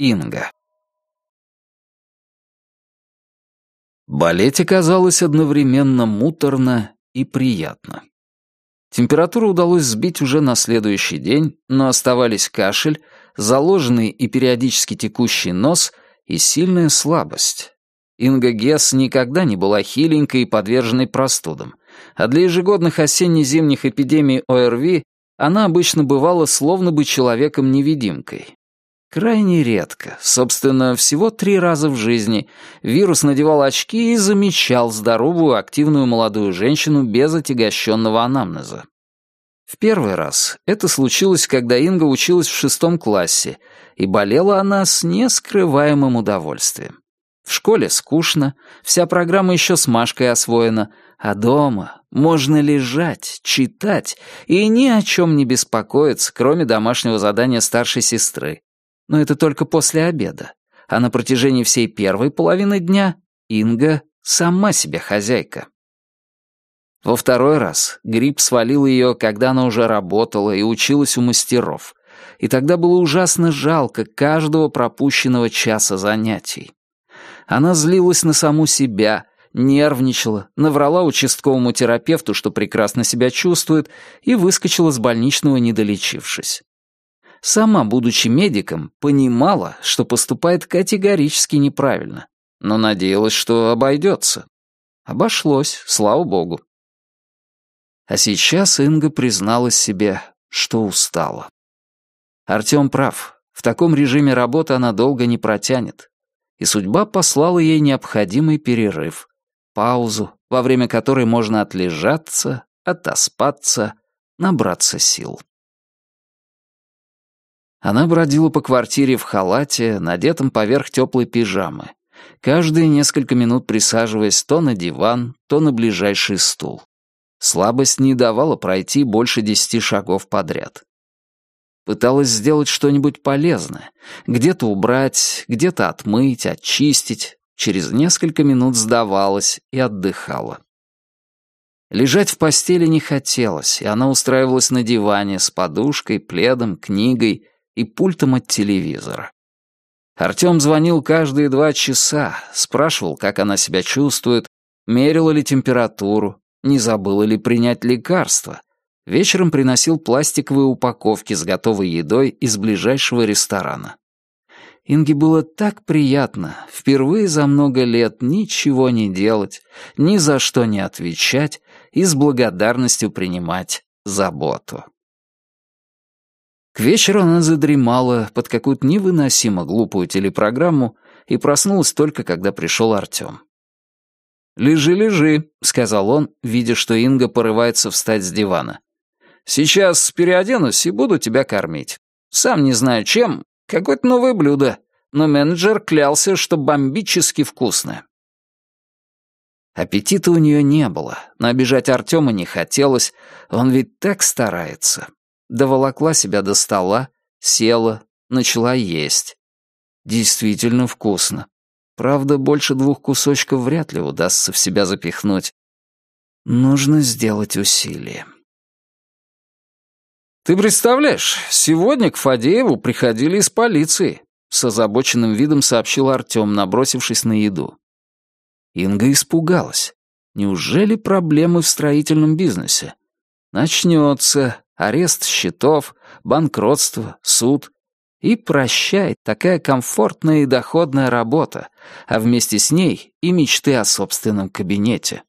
Инга. Болеть оказалось одновременно муторно и приятно. Температуру удалось сбить уже на следующий день, но оставались кашель, заложенный и периодически текущий нос и сильная слабость. Инга Гесс никогда не была хиленькой и подверженной простудам, а для ежегодных осенне-зимних эпидемий ОРВИ она обычно бывала словно бы человеком-невидимкой. Крайне редко, собственно, всего три раза в жизни, вирус надевал очки и замечал здоровую, активную молодую женщину без отягощенного анамнеза. В первый раз это случилось, когда Инга училась в шестом классе, и болела она с нескрываемым удовольствием. В школе скучно, вся программа еще с Машкой освоена, а дома можно лежать, читать и ни о чем не беспокоиться, кроме домашнего задания старшей сестры. Но это только после обеда. А на протяжении всей первой половины дня Инга сама себе хозяйка. Во второй раз грипп свалил ее, когда она уже работала и училась у мастеров. И тогда было ужасно жалко каждого пропущенного часа занятий. Она злилась на саму себя, нервничала, наврала участковому терапевту, что прекрасно себя чувствует, и выскочила с больничного, не долечившись. Сама, будучи медиком, понимала, что поступает категорически неправильно, но надеялась, что обойдется. Обошлось, слава богу. А сейчас Инга призналась себе, что устала. Артём прав, в таком режиме работы она долго не протянет. И судьба послала ей необходимый перерыв, паузу, во время которой можно отлежаться, отоспаться, набраться сил. Она бродила по квартире в халате, надетом поверх теплой пижамы, каждые несколько минут присаживаясь то на диван, то на ближайший стул. Слабость не давала пройти больше десяти шагов подряд. Пыталась сделать что-нибудь полезное, где-то убрать, где-то отмыть, очистить, через несколько минут сдавалась и отдыхала. Лежать в постели не хотелось, и она устраивалась на диване с подушкой, пледом, книгой и пультом от телевизора. Артём звонил каждые два часа, спрашивал, как она себя чувствует, мерила ли температуру, не забыла ли принять лекарства. Вечером приносил пластиковые упаковки с готовой едой из ближайшего ресторана. Инге было так приятно впервые за много лет ничего не делать, ни за что не отвечать и с благодарностью принимать заботу. К вечеру она задремала под какую-то невыносимо глупую телепрограмму и проснулась только, когда пришел Артем. «Лежи, лежи», — сказал он, видя, что Инга порывается встать с дивана. «Сейчас переоденусь и буду тебя кормить. Сам не знаю чем, Какое-то новое блюдо, но менеджер клялся, что бомбически вкусное. Аппетита у нее не было, но обижать Артема не хотелось, он ведь так старается. Доволокла себя до стола, села, начала есть. Действительно вкусно. Правда, больше двух кусочков вряд ли удастся в себя запихнуть. Нужно сделать усилие. «Ты представляешь, сегодня к Фадееву приходили из полиции», с озабоченным видом сообщил Артем, набросившись на еду. Инга испугалась. Неужели проблемы в строительном бизнесе? Начнется арест счетов, банкротство, суд. И прощай, такая комфортная и доходная работа, а вместе с ней и мечты о собственном кабинете.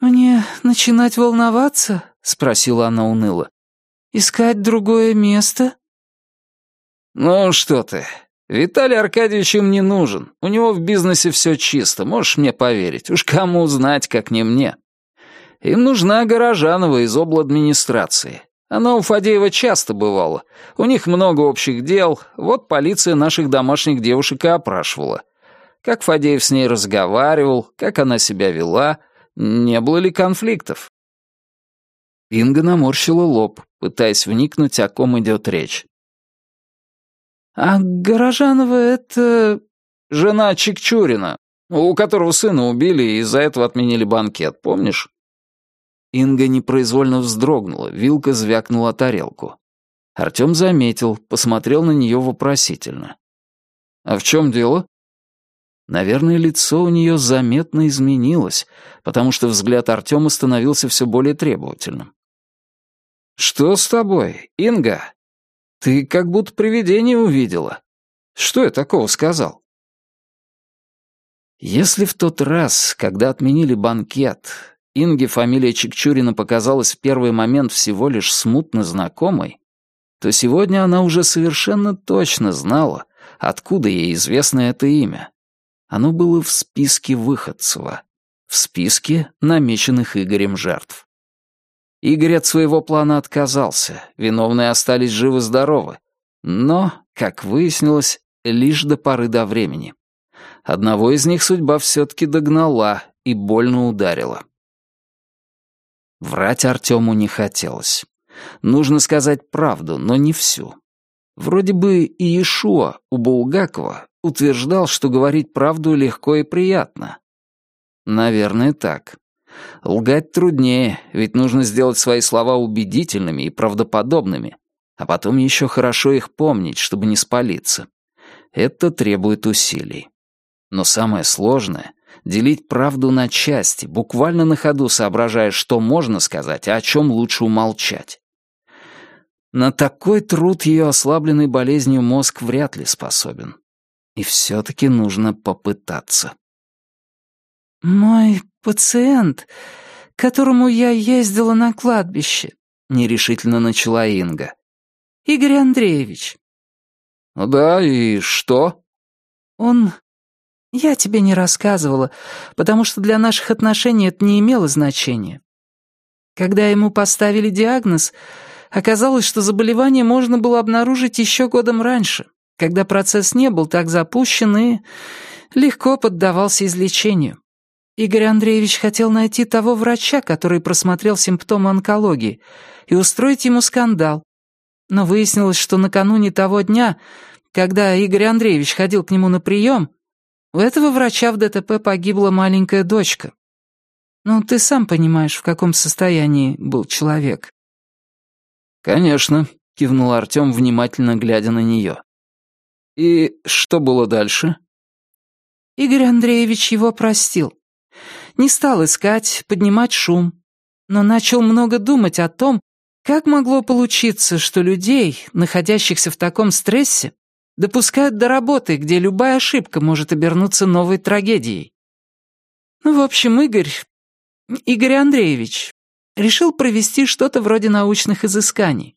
«Мне начинать волноваться?» — спросила она уныло. Искать другое место?» «Ну что ты, Виталий Аркадьевич им не нужен. У него в бизнесе все чисто, можешь мне поверить. Уж кому знать, как не мне. Им нужна Горожанова из администрации. Она у Фадеева часто бывала. У них много общих дел. Вот полиция наших домашних девушек и опрашивала. Как Фадеев с ней разговаривал, как она себя вела, не было ли конфликтов. Инга наморщила лоб, пытаясь вникнуть, о ком идет речь. «А Горожанова — это...» «Жена Чикчурина, у которого сына убили и из-за этого отменили банкет, помнишь?» Инга непроизвольно вздрогнула, вилка звякнула тарелку. Артем заметил, посмотрел на нее вопросительно. А в чем дело? Наверное, лицо у нее заметно изменилось, потому что взгляд Артема становился все более требовательным. «Что с тобой, Инга? Ты как будто привидение увидела. Что я такого сказал?» Если в тот раз, когда отменили банкет, Инге фамилия Чикчурина показалась в первый момент всего лишь смутно знакомой, то сегодня она уже совершенно точно знала, откуда ей известно это имя. Оно было в списке Выходцева, в списке намеченных Игорем жертв. Игорь от своего плана отказался, виновные остались живы-здоровы, но, как выяснилось, лишь до поры до времени. Одного из них судьба все-таки догнала и больно ударила. Врать Артему не хотелось. Нужно сказать правду, но не всю. Вроде бы и Иешуа у Булгакова утверждал, что говорить правду легко и приятно. Наверное, так. Лгать труднее, ведь нужно сделать свои слова убедительными и правдоподобными, а потом еще хорошо их помнить, чтобы не спалиться. Это требует усилий. Но самое сложное делить правду на части, буквально на ходу соображая, что можно сказать, а о чем лучше умолчать. На такой труд ее ослабленный болезнью мозг вряд ли способен. И все-таки нужно попытаться. «Мой пациент, к которому я ездила на кладбище», — нерешительно начала Инга. «Игорь Андреевич». «Да, и что?» «Он я тебе не рассказывала, потому что для наших отношений это не имело значения. Когда ему поставили диагноз, оказалось, что заболевание можно было обнаружить еще годом раньше, когда процесс не был так запущен и легко поддавался излечению. Игорь Андреевич хотел найти того врача, который просмотрел симптомы онкологии, и устроить ему скандал. Но выяснилось, что накануне того дня, когда Игорь Андреевич ходил к нему на прием, у этого врача в ДТП погибла маленькая дочка. Ну, ты сам понимаешь, в каком состоянии был человек. «Конечно», — кивнул Артем, внимательно глядя на нее. «И что было дальше?» Игорь Андреевич его простил. Не стал искать, поднимать шум, но начал много думать о том, как могло получиться, что людей, находящихся в таком стрессе, допускают до работы, где любая ошибка может обернуться новой трагедией. Ну, в общем, Игорь, Игорь Андреевич, решил провести что-то вроде научных изысканий.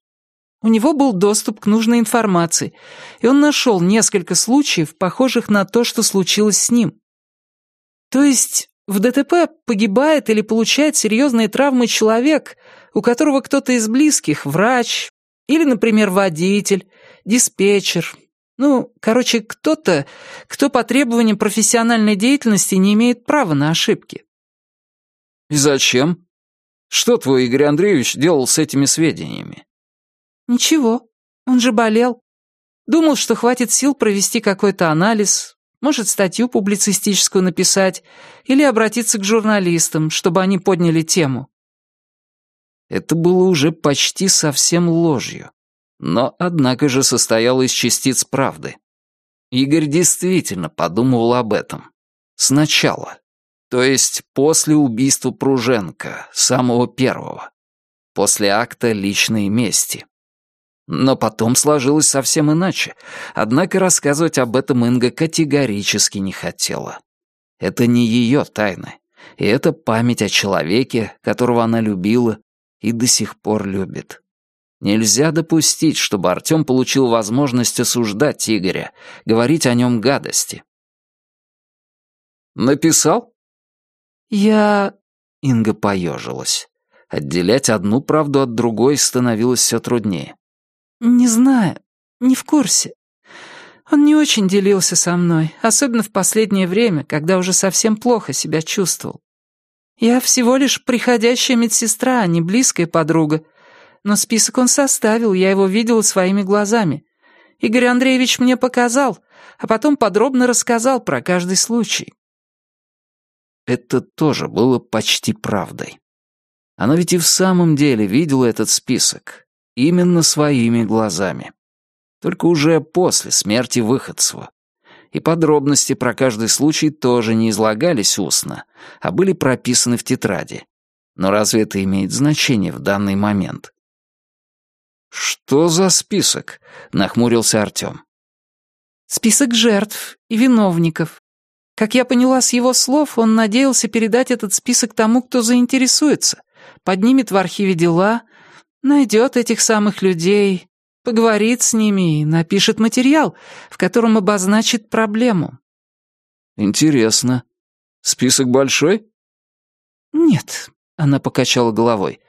У него был доступ к нужной информации, и он нашел несколько случаев, похожих на то, что случилось с ним. То есть в ДТП погибает или получает серьезные травмы человек, у которого кто-то из близких, врач, или, например, водитель, диспетчер, ну, короче, кто-то, кто по требованиям профессиональной деятельности не имеет права на ошибки. И зачем? Что твой Игорь Андреевич делал с этими сведениями? Ничего. Он же болел. Думал, что хватит сил провести какой-то анализ, может, статью публицистическую написать или обратиться к журналистам, чтобы они подняли тему. Это было уже почти совсем ложью но, однако же, состоял из частиц правды. Игорь действительно подумывал об этом. Сначала. То есть после убийства Пруженко, самого первого. После акта личной мести. Но потом сложилось совсем иначе. Однако рассказывать об этом Инга категорически не хотела. Это не ее тайны. И это память о человеке, которого она любила и до сих пор любит. Нельзя допустить, чтобы Артем получил возможность осуждать Игоря, говорить о нем гадости. «Написал?» «Я...» — Инга поежилась. Отделять одну правду от другой становилось все труднее. «Не знаю, не в курсе. Он не очень делился со мной, особенно в последнее время, когда уже совсем плохо себя чувствовал. Я всего лишь приходящая медсестра, а не близкая подруга, но список он составил, я его видела своими глазами. Игорь Андреевич мне показал, а потом подробно рассказал про каждый случай. Это тоже было почти правдой. Она ведь и в самом деле видела этот список. Именно своими глазами. Только уже после смерти Выходцева. И подробности про каждый случай тоже не излагались устно, а были прописаны в тетради. Но разве это имеет значение в данный момент? «Что за список?» — нахмурился Артём. «Список жертв и виновников. Как я поняла с его слов, он надеялся передать этот список тому, кто заинтересуется, поднимет в архиве дела, найдет этих самых людей, поговорит с ними и напишет материал, в котором обозначит проблему». «Интересно. Список большой?» «Нет», — она покачала головой.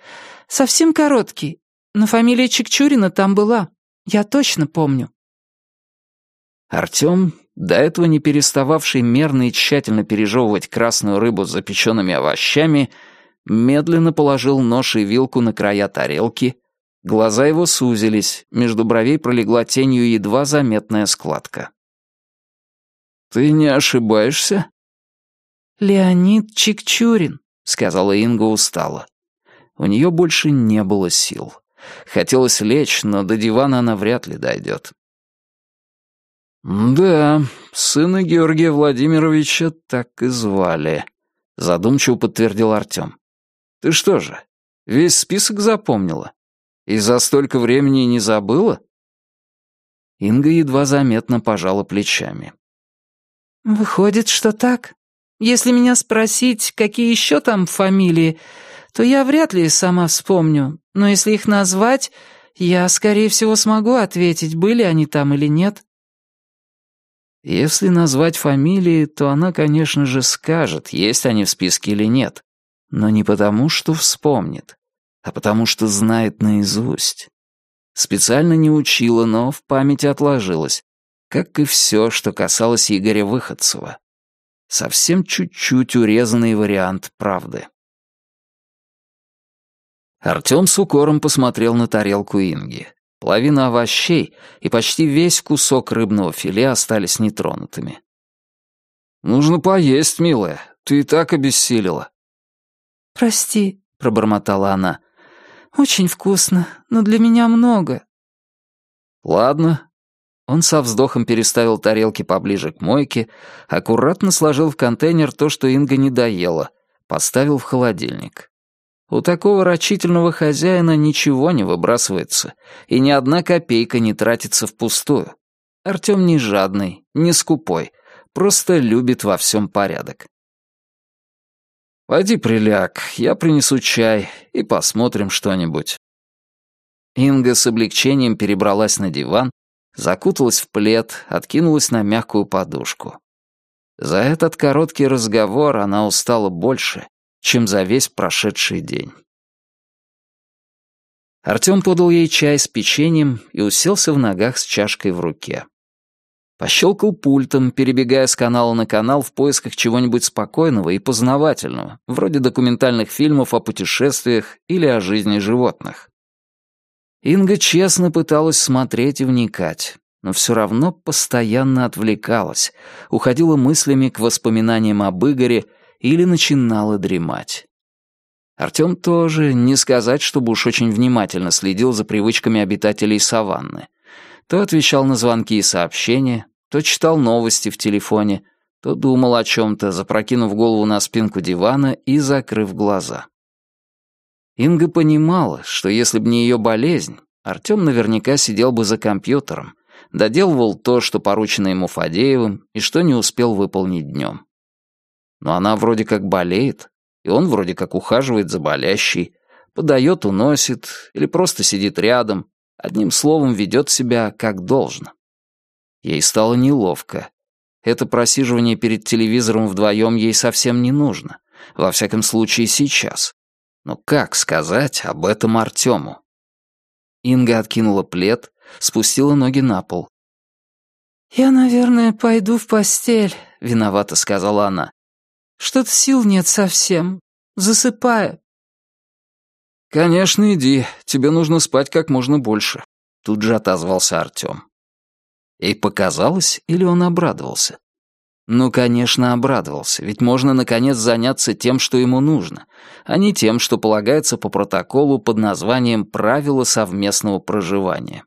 «Совсем короткий, но фамилия Чекчурина там была. Я точно помню». Артём, до этого не перестававший мерно и тщательно пережевывать красную рыбу с запеченными овощами, медленно положил нож и вилку на края тарелки. Глаза его сузились, между бровей пролегла тенью едва заметная складка. «Ты не ошибаешься?» «Леонид Чикчурин», — сказала Инга устало. У нее больше не было сил. Хотелось лечь, но до дивана она вряд ли дойдет. «Да, сына Георгия Владимировича так и звали», — задумчиво подтвердил Артем. «Ты что же, весь список запомнила? И за столько времени не забыла?» Инга едва заметно пожала плечами. «Выходит, что так. Если меня спросить, какие еще там фамилии, то я вряд ли сама вспомню, но если их назвать, я, скорее всего, смогу ответить, были они там или нет». Если назвать фамилии, то она, конечно же, скажет, есть они в списке или нет, но не потому, что вспомнит, а потому что знает наизусть. Специально не учила, но в памяти отложилось, как и все, что касалось Игоря Выходцева. Совсем чуть-чуть урезанный вариант правды. Артём с укором посмотрел на тарелку Инги. Половина овощей и почти весь кусок рыбного филе остались нетронутыми. «Нужно поесть, милая. Ты и так обессилила». «Прости», — пробормотала она. «Очень вкусно, но для меня много». «Ладно». Он со вздохом переставил тарелки поближе к мойке, аккуратно сложил в контейнер то, что Инга не доела, поставил в холодильник. У такого рачительного хозяина ничего не выбрасывается, и ни одна копейка не тратится впустую. Артём не жадный, не скупой, просто любит во всем порядок. «Пойди приляг, я принесу чай и посмотрим что-нибудь». Инга с облегчением перебралась на диван, закуталась в плед, откинулась на мягкую подушку. За этот короткий разговор она устала больше, чем за весь прошедший день. Артём подал ей чай с печеньем и уселся в ногах с чашкой в руке. Пощелкал пультом, перебегая с канала на канал в поисках чего-нибудь спокойного и познавательного, вроде документальных фильмов о путешествиях или о жизни животных. Инга честно пыталась смотреть и вникать, но все равно постоянно отвлекалась, уходила мыслями к воспоминаниям об Игоре или начинала дремать. Артём тоже, не сказать, чтобы уж очень внимательно следил за привычками обитателей саванны. То отвечал на звонки и сообщения, то читал новости в телефоне, то думал о чём-то, запрокинув голову на спинку дивана и закрыв глаза. Инга понимала, что если бы не её болезнь, Артём наверняка сидел бы за компьютером, доделывал то, что поручено ему Фадеевым и что не успел выполнить днём. Но она вроде как болеет, и он вроде как ухаживает за болящей, подает, уносит или просто сидит рядом, одним словом ведет себя как должно. Ей стало неловко. Это просиживание перед телевизором вдвоем ей совсем не нужно, во всяком случае сейчас. Но как сказать об этом Артему? Инга откинула плед, спустила ноги на пол. «Я, наверное, пойду в постель», — виновато сказала она. Что-то сил нет совсем. Засыпаю». «Конечно, иди. Тебе нужно спать как можно больше», — тут же отозвался Артём. Ей показалось, или он обрадовался? Ну, конечно, обрадовался, ведь можно, наконец, заняться тем, что ему нужно, а не тем, что полагается по протоколу под названием «Правила совместного проживания».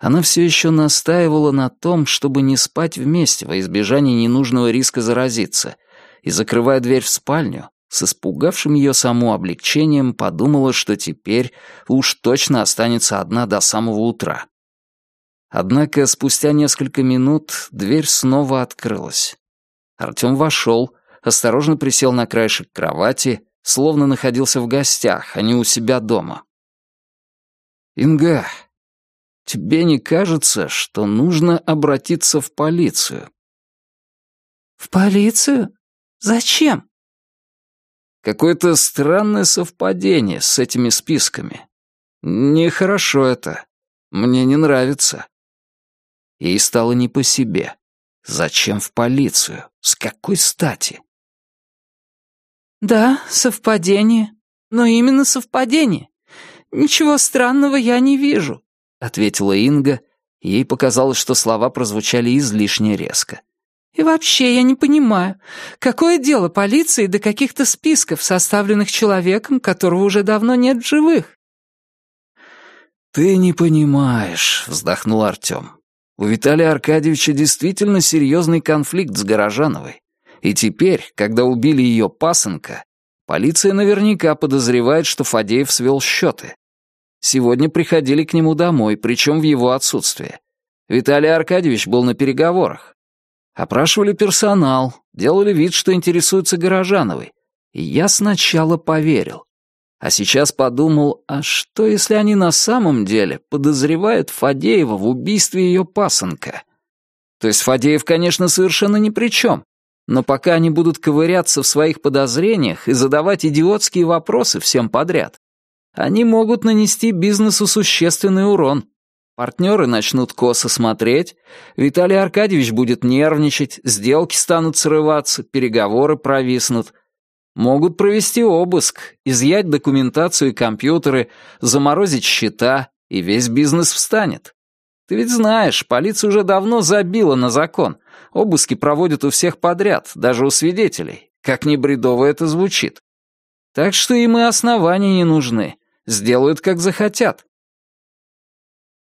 Она все еще настаивала на том, чтобы не спать вместе во избежание ненужного риска заразиться, и, закрывая дверь в спальню, с испугавшим ее саму облегчением подумала, что теперь уж точно останется одна до самого утра. Однако спустя несколько минут дверь снова открылась. Артем вошел, осторожно присел на краешек кровати, словно находился в гостях, а не у себя дома. «Инга, тебе не кажется, что нужно обратиться в полицию?» «В полицию? Зачем?» Какое-то странное совпадение с этими списками. Нехорошо это. Мне не нравится. Ей стало не по себе. Зачем в полицию? С какой стати? Да, совпадение. Но именно совпадение. Ничего странного я не вижу, ответила Инга. Ей показалось, что слова прозвучали излишне резко. И вообще я не понимаю, какое дело полиции до каких-то списков, составленных человеком, которого уже давно нет в живых? «Ты не понимаешь», — вздохнул Артем. «У Виталия Аркадьевича действительно серьезный конфликт с Горожановой. И теперь, когда убили ее пасынка, полиция наверняка подозревает, что Фадеев свел счеты. Сегодня приходили к нему домой, причем в его отсутствие. Виталий Аркадьевич был на переговорах. Опрашивали персонал, делали вид, что интересуются Горожановой. И я сначала поверил. А сейчас подумал, а что, если они на самом деле подозревают Фадеева в убийстве ее пасынка? То есть Фадеев, конечно, совершенно ни при чем. Но пока они будут ковыряться в своих подозрениях и задавать идиотские вопросы всем подряд, они могут нанести бизнесу существенный урон. Партнеры начнут косо смотреть, Виталий Аркадьевич будет нервничать, сделки станут срываться, переговоры провиснут. Могут провести обыск, изъять документацию и компьютеры, заморозить счета, и весь бизнес встанет. Ты ведь знаешь, полиция уже давно забила на закон. Обыски проводят у всех подряд, даже у свидетелей. Как ни бредово это звучит. Так что им и основания не нужны. Сделают, как захотят.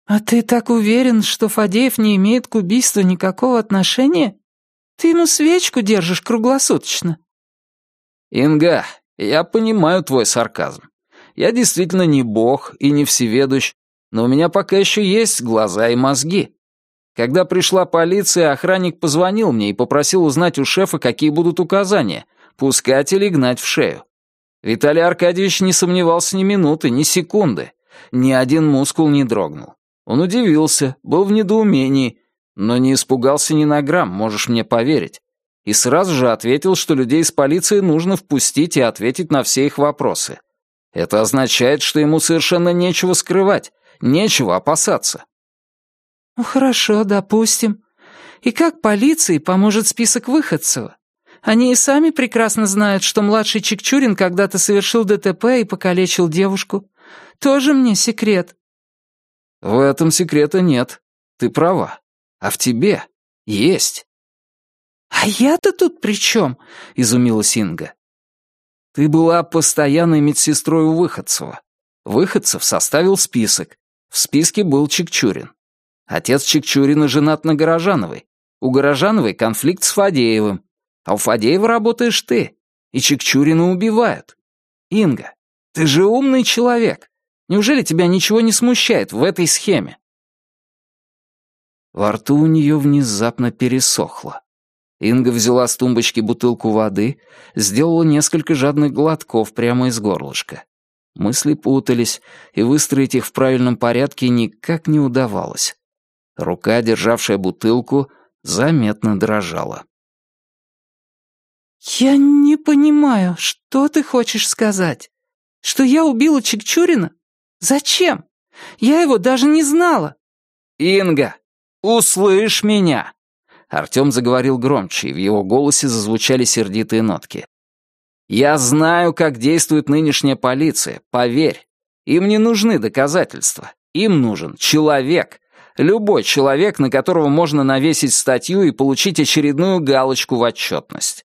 «А ты так уверен, что Фадеев не имеет к убийству никакого отношения? Ты ему свечку держишь круглосуточно». «Инга, я понимаю твой сарказм. Я действительно не бог и не всеведущ, но у меня пока еще есть глаза и мозги. Когда пришла полиция, охранник позвонил мне и попросил узнать у шефа, какие будут указания, пускать или гнать в шею. Виталий Аркадьевич не сомневался ни минуты, ни секунды. Ни один мускул не дрогнул. Он удивился, был в недоумении, но не испугался ни на грамм, можешь мне поверить. И сразу же ответил, что людей из полиции нужно впустить и ответить на все их вопросы. Это означает, что ему совершенно нечего скрывать, нечего опасаться. «Ну хорошо, допустим. И как полиции поможет список Выходцева? Они и сами прекрасно знают, что младший Чекчурин когда-то совершил ДТП и покалечил девушку. Тоже мне секрет. В этом секрета нет. Ты права. А в тебе есть. «А я-то тут при чем?» — изумилась Инга. «Ты была постоянной медсестрой у Выходцева. Выходцев составил список. В списке был Чекчурин. Отец Чекчурина женат на Горожановой. У Горожановой конфликт с Фадеевым. А у Фадеева работаешь ты. И Чекчурина убивают. Инга, ты же умный человек. Неужели тебя ничего не смущает в этой схеме?» Во рту у нее внезапно пересохло. Инга взяла с тумбочки бутылку воды, сделала несколько жадных глотков прямо из горлышка. Мысли путались, и выстроить их в правильном порядке никак не удавалось. Рука, державшая бутылку, заметно дрожала. «Я не понимаю, что ты хочешь сказать? Что я убила Чекчурина? Зачем? Я его даже не знала». «Инга, услышь меня!» Артем заговорил громче, и в его голосе зазвучали сердитые нотки. «Я знаю, как действует нынешняя полиция, поверь. Им не нужны доказательства. Им нужен человек. Любой человек, на которого можно навесить статью и получить очередную галочку в отчетность.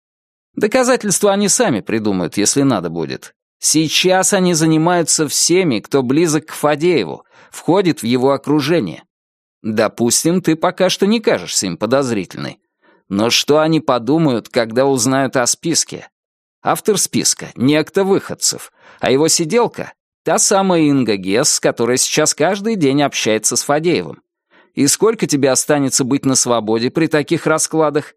Доказательства они сами придумают, если надо будет. Сейчас они занимаются всеми, кто близок к Фадееву, входит в его окружение. Допустим, ты пока что не кажешься им подозрительной. Но что они подумают, когда узнают о списке? Автор списка — некто Выходцев, а его сиделка — та самая Инга Гесс, которая сейчас каждый день общается с Фадеевым. И сколько тебе останется быть на свободе при таких раскладах?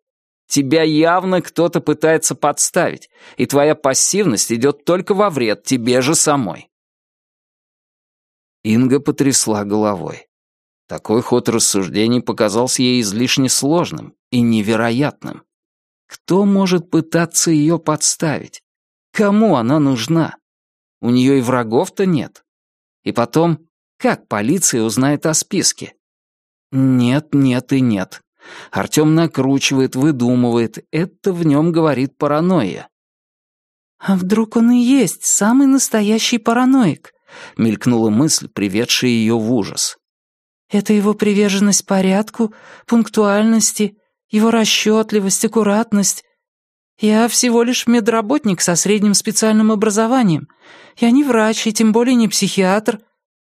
Тебя явно кто-то пытается подставить, и твоя пассивность идет только во вред тебе же самой. Инга потрясла головой. Такой ход рассуждений показался ей излишне сложным и невероятным. Кто может пытаться ее подставить? Кому она нужна? У нее и врагов-то нет. И потом, как полиция узнает о списке? Нет, нет и нет. Артем накручивает, выдумывает. Это в нем говорит паранойя. «А вдруг он и есть самый настоящий параноик?» — мелькнула мысль, приведшая ее в ужас. «Это его приверженность порядку, пунктуальности, его расчетливость, аккуратность. Я всего лишь медработник со средним специальным образованием. Я не врач и тем более не психиатр.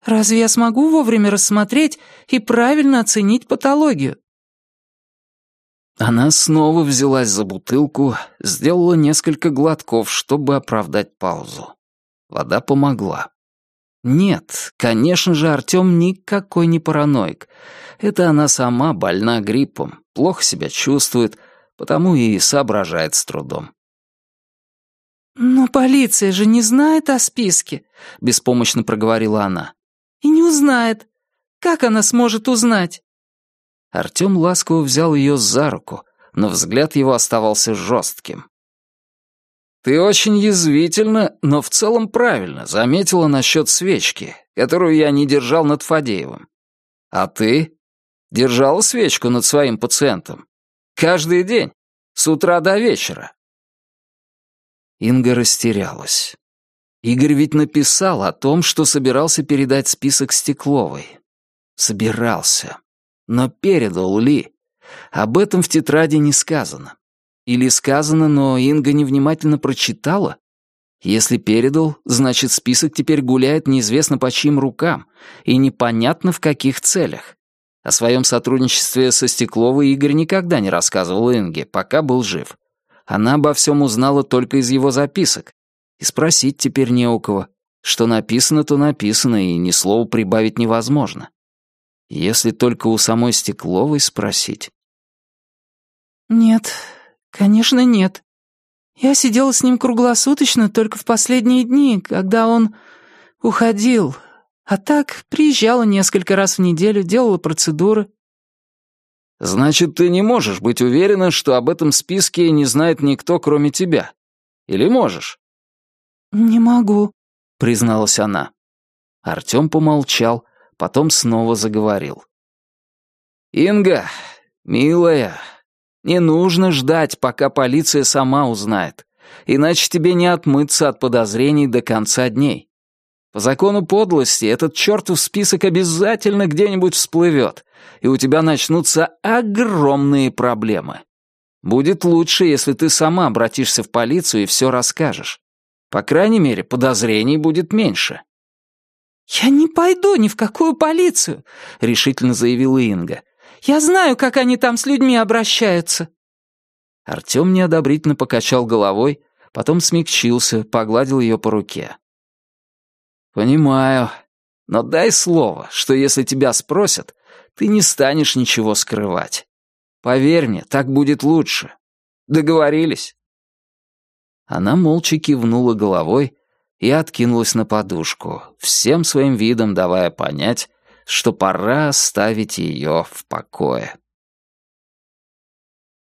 Разве я смогу вовремя рассмотреть и правильно оценить патологию?» Она снова взялась за бутылку, сделала несколько глотков, чтобы оправдать паузу. Вода помогла. Нет, конечно же, Артём никакой не параноик. Это она сама больна гриппом, плохо себя чувствует, потому и соображает с трудом. «Но полиция же не знает о списке», — беспомощно проговорила она. «И не узнает. Как она сможет узнать?» Артём ласково взял её за руку, но взгляд его оставался жестким. «Ты очень язвительно, но в целом правильно заметила насчет свечки, которую я не держал над Фадеевым. А ты? Держала свечку над своим пациентом? Каждый день, с утра до вечера?» Инга растерялась. Игорь ведь написал о том, что собирался передать список Стекловой. Собирался. Но передал ли? Об этом в тетради не сказано. Или сказано, но Инга невнимательно прочитала? Если передал, значит, список теперь гуляет неизвестно по чьим рукам и непонятно в каких целях. О своем сотрудничестве со Стекловой Игорь никогда не рассказывал Инге, пока был жив. Она обо всем узнала только из его записок. И спросить теперь не у кого. Что написано, то написано, и ни слова прибавить невозможно. Если только у самой Стекловой спросить. «Нет, конечно, нет. Я сидела с ним круглосуточно только в последние дни, когда он уходил. А так приезжала несколько раз в неделю, делала процедуры». «Значит, ты не можешь быть уверена, что об этом списке не знает никто, кроме тебя? Или можешь?» «Не могу», — призналась она. Артём помолчал, потом снова заговорил. «Инга, милая, не нужно ждать, пока полиция сама узнает, иначе тебе не отмыться от подозрений до конца дней. По закону подлости этот чертов список обязательно где-нибудь всплывет, и у тебя начнутся огромные проблемы. Будет лучше, если ты сама обратишься в полицию и все расскажешь. По крайней мере, подозрений будет меньше. «Я не пойду ни в какую полицию», — решительно заявила Инга. «Я знаю, как они там с людьми обращаются». Артем неодобрительно покачал головой, потом смягчился, погладил ее по руке. «Понимаю. Но дай слово, что если тебя спросят, ты не станешь ничего скрывать. Поверь мне, так будет лучше. Договорились?» Она молча кивнула головой, и откинулась на подушку, всем своим видом давая понять, что пора оставить ее в покое.